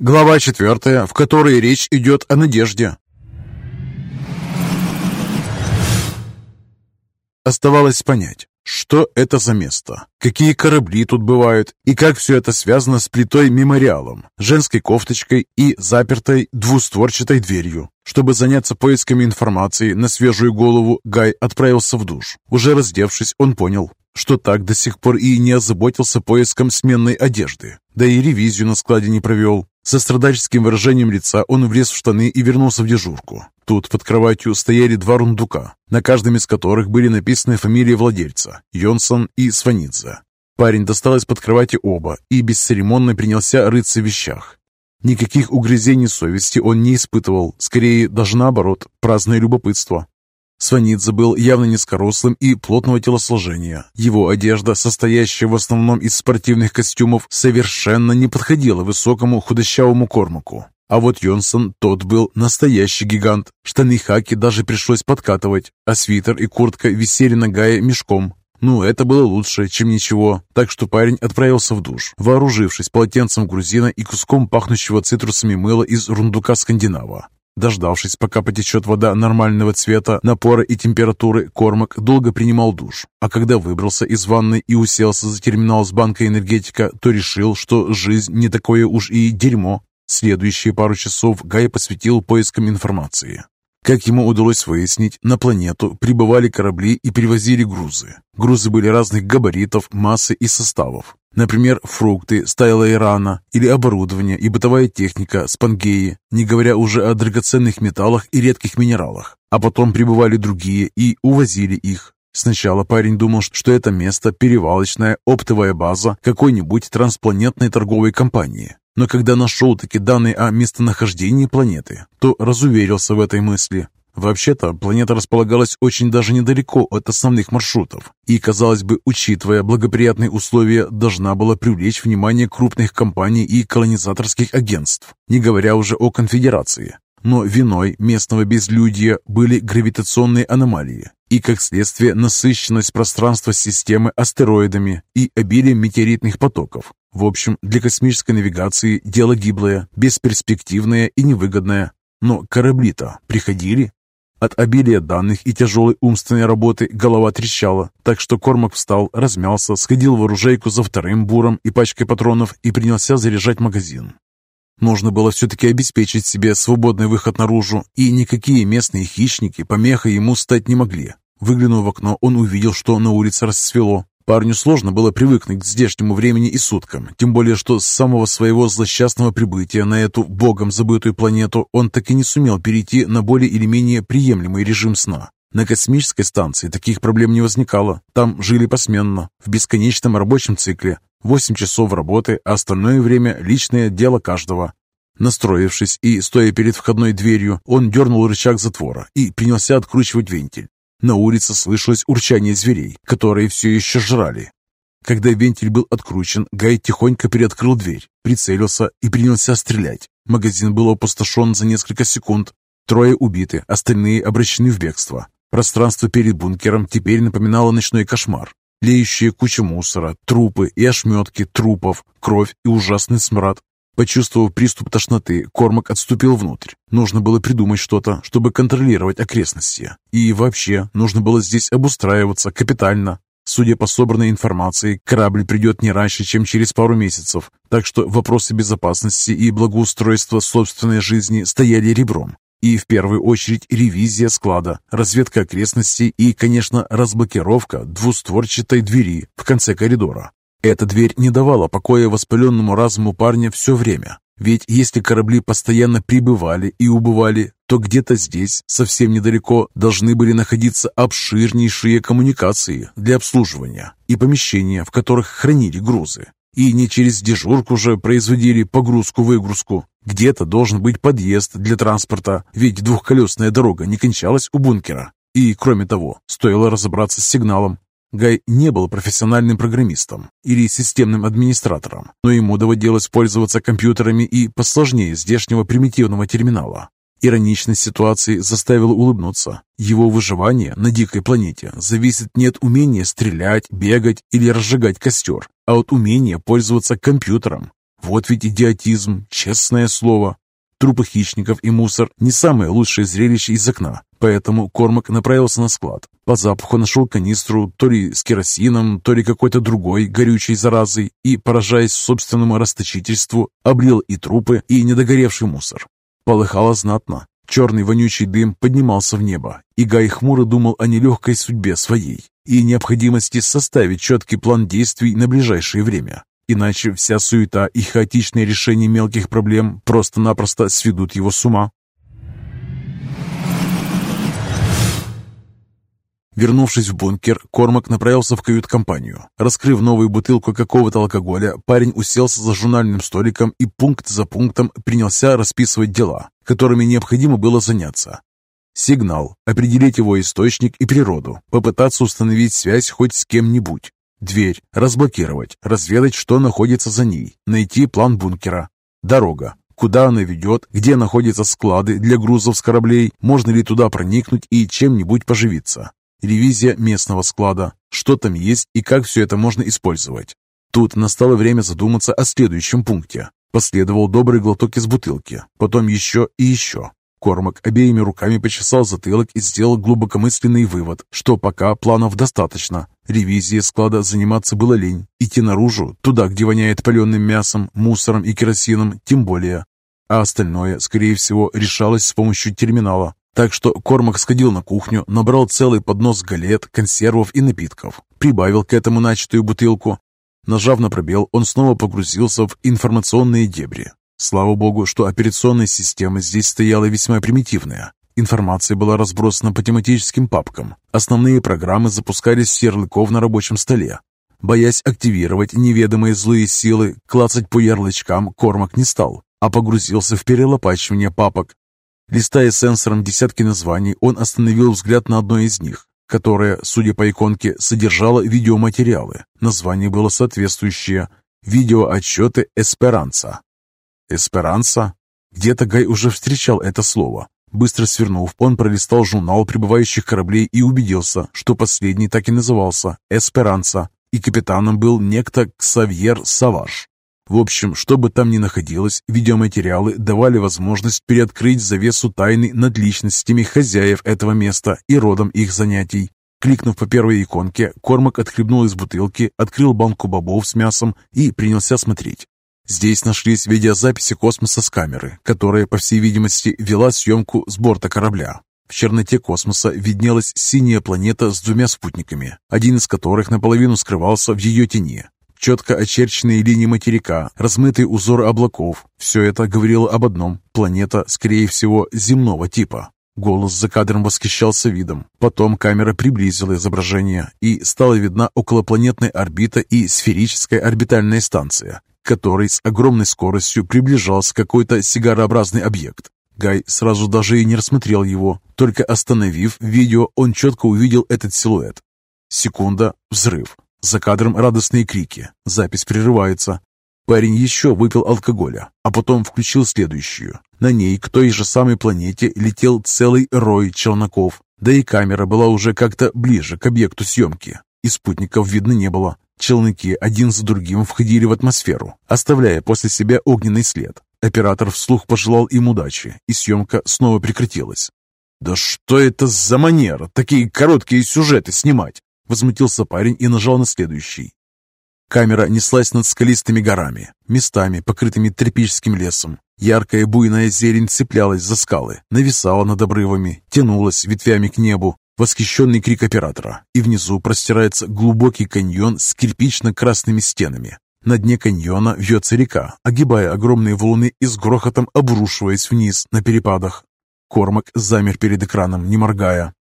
Глава четвертая, в которой речь идет о надежде. Оставалось понять, что это за место, какие корабли тут бывают и как все это связано с плитой-мемориалом, женской кофточкой и запертой двустворчатой дверью. Чтобы заняться поисками информации на свежую голову, Гай отправился в душ. Уже раздевшись, он понял, что так до сих пор и не озаботился поиском сменной одежды, да и ревизию на складе не провел. Со страдальческим выражением лица он влез в штаны и вернулся в дежурку. Тут под кроватью стояли два рундука, на каждом из которых были написаны фамилии владельца – Йонсон и Сванидзе. Парень достал из-под кровати оба и бесцеремонно принялся рыться в вещах. Никаких угрызений совести он не испытывал, скорее даже наоборот, праздное любопытство. Сванидзе был явно низкорослым и плотного телосложения. Его одежда, состоящая в основном из спортивных костюмов, совершенно не подходила высокому худощавому Кормаку. А вот Йонсон, тот был настоящий гигант. Штаны хаки даже пришлось подкатывать, а свитер и куртка висели на Гае мешком. Ну, это было лучше, чем ничего, так что парень отправился в душ, вооружившись полотенцем грузина и куском пахнущего цитрусами мыла из рундука скандинава. Дождавшись, пока потечет вода нормального цвета, напора и температуры, Кормак долго принимал душ. А когда выбрался из ванной и уселся за терминал с банкой энергетика, то решил, что жизнь не такое уж и дерьмо. Следующие пару часов Гай посвятил поискам информации. Как ему удалось выяснить, на планету прибывали корабли и перевозили грузы. Грузы были разных габаритов, массы и составов. Например, фрукты с Тайлайрана или оборудование и бытовая техника с Пангеи, не говоря уже о драгоценных металлах и редких минералах. А потом прибывали другие и увозили их. Сначала парень думал, что это место – перевалочная оптовая база какой-нибудь транспланетной торговой компании. Но когда нашел таки данные о местонахождении планеты, то разуверился в этой мысли. Вообще-то, планета располагалась очень даже недалеко от основных маршрутов и, казалось бы, учитывая благоприятные условия, должна была привлечь внимание крупных компаний и колонизаторских агентств, не говоря уже о конфедерации. Но виной местного безлюдья были гравитационные аномалии и, как следствие, насыщенность пространства системы астероидами и обилие метеоритных потоков. В общем, для космической навигации дело гиблое, бесперспективное и невыгодное. Но корабли-то приходили, от обилия данных и тяжелой умственной работы голова трещала, так что Кормак встал, размялся, сходил в оружейку за вторым буром и пачкой патронов и принялся заряжать магазин. Нужно было все-таки обеспечить себе свободный выход наружу, и никакие местные хищники помехой ему стать не могли. Выглянув в окно, он увидел, что на улице расцвело. Парню сложно было привыкнуть к здешнему времени и суткам, тем более что с самого своего злосчастного прибытия на эту богом забытую планету он так и не сумел перейти на более или менее приемлемый режим сна. На космической станции таких проблем не возникало. Там жили посменно, в бесконечном рабочем цикле. Восемь часов работы, а остальное время – личное дело каждого. Настроившись и стоя перед входной дверью, он дернул рычаг затвора и принялся откручивать вентиль. На улице слышалось урчание зверей, которые все еще жрали. Когда вентиль был откручен, Гай тихонько приоткрыл дверь, прицелился и принялся стрелять. Магазин был опустошен за несколько секунд. Трое убиты, остальные обращены в бегство. Пространство перед бункером теперь напоминало ночной кошмар. Леющая куча мусора, трупы и ошметки трупов, кровь и ужасный смрад. Почувствовав приступ тошноты, Кормак отступил внутрь. Нужно было придумать что-то, чтобы контролировать окрестности. И вообще, нужно было здесь обустраиваться капитально. Судя по собранной информации, корабль придет не раньше, чем через пару месяцев, так что вопросы безопасности и благоустройства собственной жизни стояли ребром. И в первую очередь ревизия склада, разведка окрестностей и, конечно, разблокировка двустворчатой двери в конце коридора. Эта дверь не давала покоя воспаленному разуму парня все время. Ведь если корабли постоянно прибывали и убывали, то где-то здесь, совсем недалеко, должны были находиться обширнейшие коммуникации для обслуживания и помещения, в которых хранили грузы. И не через дежурку же производили погрузку-выгрузку. Где-то должен быть подъезд для транспорта, ведь двухколесная дорога не кончалась у бункера. И, кроме того, стоило разобраться с сигналом. Гай не был профессиональным программистом или системным администратором, но ему доводилось пользоваться компьютерами и посложнее здешнего примитивного терминала. Ироничность ситуации заставила улыбнуться. Его выживание на дикой планете зависит не от умения стрелять, бегать или разжигать костер, а от умения пользоваться компьютером. Вот ведь идиотизм, честное слово. Трупы хищников и мусор – не самое лучшее зрелище из окна, поэтому Кормак направился на склад. По запаху нашел канистру то ли с керосином, то ли какой-то другой горючей заразой и, поражаясь собственному расточительству, облил и трупы, и недогоревший мусор. Полыхало знатно. Черный вонючий дым поднимался в небо, и Гай хмуро думал о нелегкой судьбе своей и необходимости составить четкий план действий на ближайшее время. Иначе вся суета и хаотичное решение мелких проблем просто-напросто сведут его с ума. Вернувшись в бункер, Кормак направился в кают-компанию. Раскрыв новую бутылку какого-то алкоголя, парень уселся за журнальным столиком и пункт за пунктом принялся расписывать дела, которыми необходимо было заняться. Сигнал, определить его источник и природу, попытаться установить связь хоть с кем-нибудь, Дверь разблокировать, разведать, что находится за ней, найти план бункера. Дорога. Куда она ведет, где находятся склады для грузов с кораблей, можно ли туда проникнуть и чем-нибудь поживиться. Ревизия местного склада, что там есть и как все это можно использовать. Тут настало время задуматься о следующем пункте. Последовал добрый глоток из бутылки, потом еще и еще. Кормак обеими руками почесал затылок и сделал глубокомысленный вывод, что пока планов достаточно. Ревизией склада заниматься было лень. Идти наружу, туда, где воняет паленым мясом, мусором и керосином, тем более. А остальное, скорее всего, решалось с помощью терминала. Так что Кормак сходил на кухню, набрал целый поднос галет, консервов и напитков, прибавил к этому начатую бутылку. Нажав на пробел, он снова погрузился в информационные дебри, Слава богу, что операционная система здесь стояла весьма примитивная. Информация была разбросана по тематическим папкам. Основные программы запускались с ярлыков на рабочем столе. Боясь активировать неведомые злые силы, клацать по ярлычкам Кормак не стал, а погрузился в перелопачивание папок. Листая сенсором десятки названий, он остановил взгляд на одно из них, которое, судя по иконке, содержало видеоматериалы. Название было соответствующее «Видеоотчеты Эсперанца». «Эсперанса?» Где-то Гай уже встречал это слово. Быстро свернув, он пролистал журнал прибывающих кораблей и убедился, что последний так и назывался «Эсперанса», и капитаном был некто Ксавьер Саваш. В общем, что бы там ни находилось, видеоматериалы давали возможность переоткрыть завесу тайны над личностями хозяев этого места и родом их занятий. Кликнув по первой иконке, Кормак отхлебнул из бутылки, открыл банку бобов с мясом и принялся смотреть. Здесь нашлись видеозаписи космоса с камеры, которая, по всей видимости, вела съемку с борта корабля. В черноте космоса виднелась синяя планета с двумя спутниками, один из которых наполовину скрывался в ее тени. Четко очерченные линии материка, размытые узоры облаков – все это говорило об одном – планета, скорее всего, земного типа. Голос за кадром восхищался видом. Потом камера приблизила изображение, и стала видна околопланетная орбита и сферическая орбитальная станция, которой с огромной скоростью приближался какой-то сигарообразный объект. Гай сразу даже и не рассмотрел его, только остановив видео, он четко увидел этот силуэт. Секунда, взрыв. За кадром радостные крики. Запись прерывается. Парень еще выпил алкоголя, а потом включил следующую. На ней к той же самой планете летел целый рой челноков, да и камера была уже как-то ближе к объекту съемки, и спутников видно не было. Челноки один за другим входили в атмосферу, оставляя после себя огненный след. Оператор вслух пожелал им удачи, и съемка снова прекратилась. «Да что это за манера, такие короткие сюжеты снимать?» Возмутился парень и нажал на следующий. Камера неслась над скалистыми горами, местами, покрытыми тропическим лесом. Яркая буйная зелень цеплялась за скалы, нависала над обрывами, тянулась ветвями к небу, Восхищенный крик оператора, и внизу простирается глубокий каньон с кирпично-красными стенами. На дне каньона вьется река, огибая огромные валуны и с грохотом обрушиваясь вниз на перепадах. Кормак замер перед экраном, не моргая.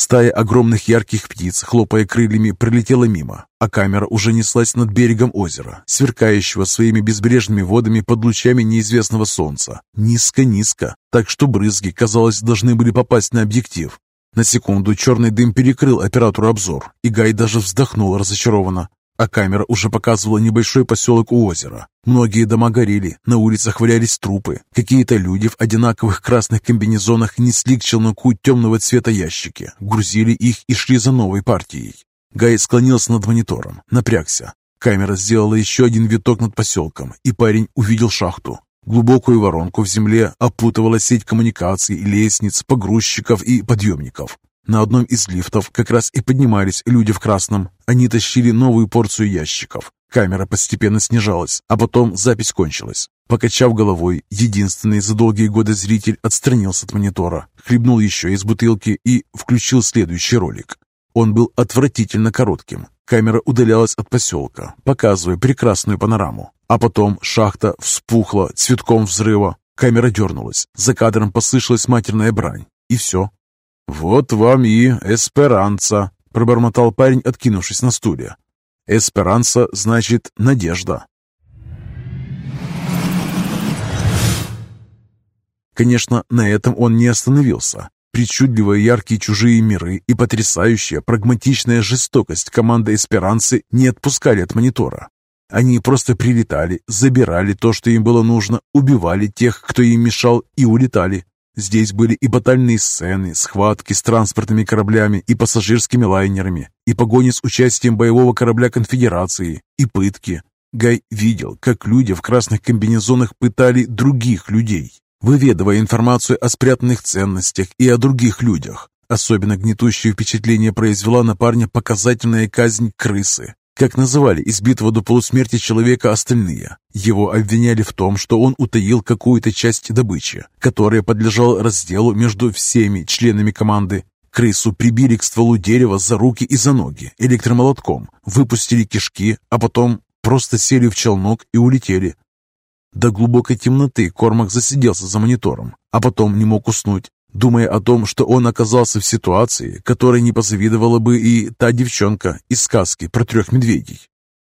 Стая огромных ярких птиц, хлопая крыльями, пролетела мимо, а камера уже неслась над берегом озера, сверкающего своими безбрежными водами под лучами неизвестного солнца. Низко-низко, так что брызги, казалось, должны были попасть на объектив. На секунду черный дым перекрыл оператору обзор, и Гай даже вздохнул разочарованно. А камера уже показывала небольшой поселок у озера. Многие дома горели, на улицах валялись трупы. Какие-то люди в одинаковых красных комбинезонах несли к челноку темного цвета ящики, грузили их и шли за новой партией. Гай склонился над монитором, напрягся. Камера сделала еще один виток над поселком, и парень увидел шахту. Глубокую воронку в земле опутывала сеть коммуникаций, лестниц, погрузчиков и подъемников. На одном из лифтов как раз и поднимались люди в красном. Они тащили новую порцию ящиков. Камера постепенно снижалась, а потом запись кончилась. Покачав головой, единственный за долгие годы зритель отстранился от монитора, хлебнул еще из бутылки и включил следующий ролик. Он был отвратительно коротким. Камера удалялась от поселка, показывая прекрасную панораму. А потом шахта вспухла цветком взрыва. Камера дернулась. За кадром послышалась матерная брань. И все. «Вот вам и эсперанца», — пробормотал парень, откинувшись на стуле. «Эсперанца значит надежда». Конечно, на этом он не остановился. Причудливые яркие чужие миры и потрясающая прагматичная жестокость команды Эсперанцы не отпускали от монитора. Они просто прилетали, забирали то, что им было нужно, убивали тех, кто им мешал, и улетали. Здесь были и батальные сцены, схватки с транспортными кораблями и пассажирскими лайнерами, и погони с участием боевого корабля конфедерации, и пытки. Гай видел, как люди в красных комбинезонах пытали других людей выведывая информацию о спрятанных ценностях и о других людях. Особенно гнетущее впечатление произвела на парня показательная казнь крысы, как называли избитого до полусмерти человека остальные. Его обвиняли в том, что он утаил какую-то часть добычи, которая подлежала разделу между всеми членами команды. Крысу прибили к стволу дерева за руки и за ноги электромолотком, выпустили кишки, а потом просто сели в челнок и улетели, до глубокой темноты Кормак засиделся за монитором, а потом не мог уснуть, думая о том, что он оказался в ситуации, которой не позавидовала бы и та девчонка из сказки про трех медведей.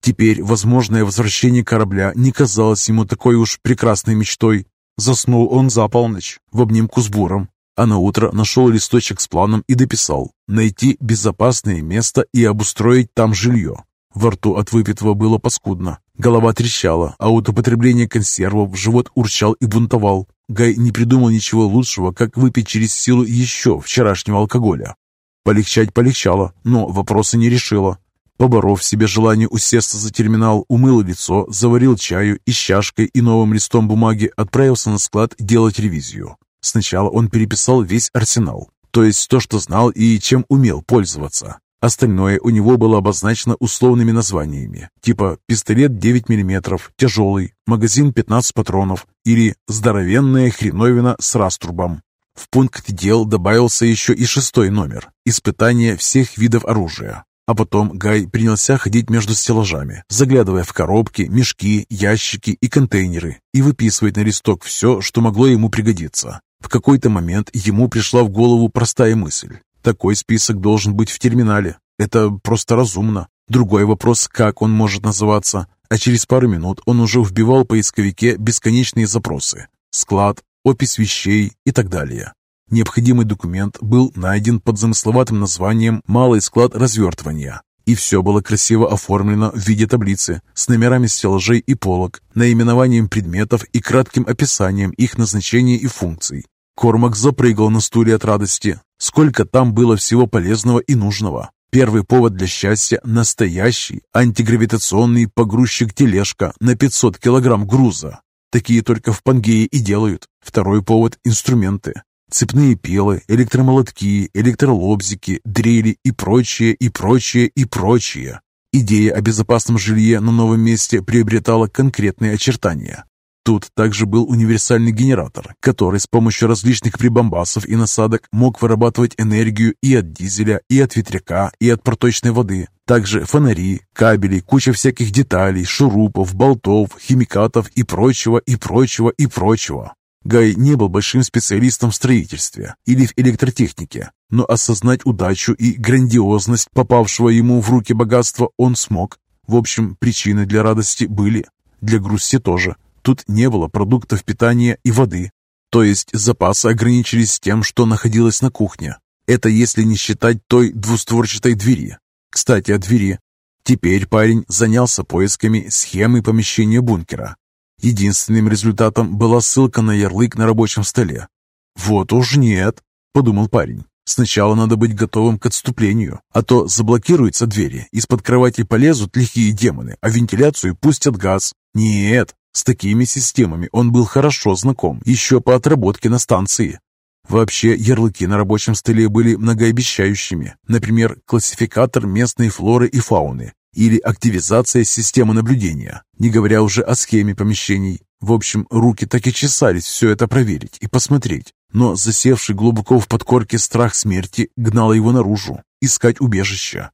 Теперь возможное возвращение корабля не казалось ему такой уж прекрасной мечтой. Заснул он за полночь в обнимку с буром, а на утро нашел листочек с планом и дописал «Найти безопасное место и обустроить там жилье». Во рту от выпитого было паскудно. Голова трещала, а от употребления консервов живот урчал и бунтовал. Гай не придумал ничего лучшего, как выпить через силу еще вчерашнего алкоголя. Полегчать полегчало, но вопросы не решило. Поборов себе желание усесться за терминал, умыл лицо, заварил чаю и с чашкой и новым листом бумаги отправился на склад делать ревизию. Сначала он переписал весь арсенал, то есть то, что знал и чем умел пользоваться. Остальное у него было обозначено условными названиями, типа пистолет 9 мм, тяжелый, магазин 15 патронов или здоровенная хреновина с раструбом. В пункт дел добавился еще и шестой номер – испытание всех видов оружия. А потом Гай принялся ходить между стеллажами, заглядывая в коробки, мешки, ящики и контейнеры и выписывать на листок все, что могло ему пригодиться. В какой-то момент ему пришла в голову простая мысль. Такой список должен быть в терминале. Это просто разумно. Другой вопрос, как он может называться. А через пару минут он уже вбивал в поисковике бесконечные запросы. Склад, опись вещей и так далее. Необходимый документ был найден под замысловатым названием «Малый склад развертывания». И все было красиво оформлено в виде таблицы с номерами стеллажей и полок, наименованием предметов и кратким описанием их назначения и функций. Кормак запрыгал на стуле от радости. Сколько там было всего полезного и нужного. Первый повод для счастья – настоящий антигравитационный погрузчик-тележка на 500 килограмм груза. Такие только в Пангее и делают. Второй повод – инструменты. Цепные пилы, электромолотки, электролобзики, дрели и прочее, и прочее, и прочее. Идея о безопасном жилье на новом месте приобретала конкретные очертания. Тут также был универсальный генератор, который с помощью различных прибамбасов и насадок мог вырабатывать энергию и от дизеля, и от ветряка, и от проточной воды. Также фонари, кабели, куча всяких деталей, шурупов, болтов, химикатов и прочего, и прочего, и прочего. Гай не был большим специалистом в строительстве или в электротехнике, но осознать удачу и грандиозность попавшего ему в руки богатства он смог. В общем, причины для радости были, для грусти тоже – Тут не было продуктов питания и воды, то есть запасы ограничились тем, что находилось на кухне. Это если не считать той двустворчатой двери. Кстати, о двери. Теперь парень занялся поисками схемы помещения бункера. Единственным результатом была ссылка на ярлык на рабочем столе. «Вот уж нет», — подумал парень. Сначала надо быть готовым к отступлению, а то заблокируются двери, из-под кровати полезут лихие демоны, а вентиляцию пустят газ. Нет, с такими системами он был хорошо знаком еще по отработке на станции. Вообще, ярлыки на рабочем столе были многообещающими. Например, классификатор местной флоры и фауны или активизация системы наблюдения, не говоря уже о схеме помещений. В общем, руки так и чесались все это проверить и посмотреть, но засевший глубоко в подкорке страх смерти гнал его наружу, искать убежища.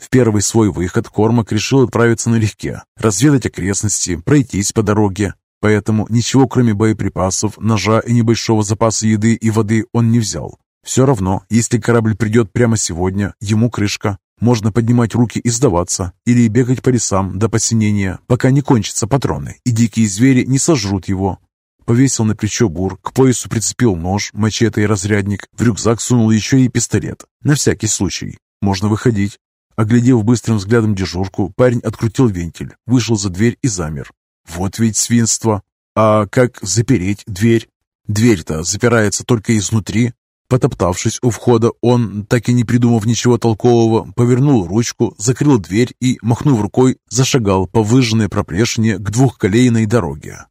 В первый свой выход Кормак решил отправиться налегке, разведать окрестности, пройтись по дороге, Поэтому ничего кроме боеприпасов, ножа и небольшого запаса еды и воды он не взял. Все равно, если корабль придет прямо сегодня, ему крышка. Можно поднимать руки и сдаваться, или бегать по лесам до посинения, пока не кончатся патроны, и дикие звери не сожрут его. Повесил на плечо бур, к поясу прицепил нож, мачете и разрядник, в рюкзак сунул еще и пистолет. На всякий случай. Можно выходить. Оглядев быстрым взглядом дежурку, парень открутил вентиль, вышел за дверь и замер. Вот ведь свинство. А как запереть дверь? Дверь-то запирается только изнутри. Потоптавшись у входа, он, так и не придумав ничего толкового, повернул ручку, закрыл дверь и, махнув рукой, зашагал по выжженной проплешине к двухколейной дороге.